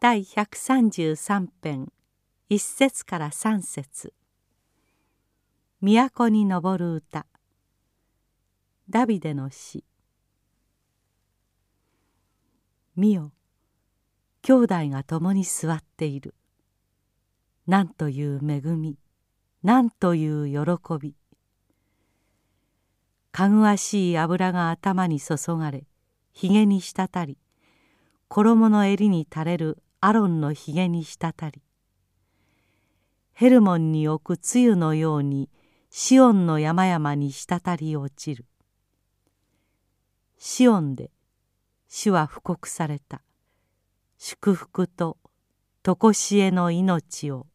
第133編一節から三節。都に昇る歌。ダビデの詩。見よ兄弟が共に座っている。なんという恵みなんという喜び。かぐわしい油が頭に注がれひげに滴り衣の襟に垂れるアロンのひげに滴りヘルモンに置く露のようにシオンの山々に滴り落ちる。シオンで主は布告された。祝福と常しえの命を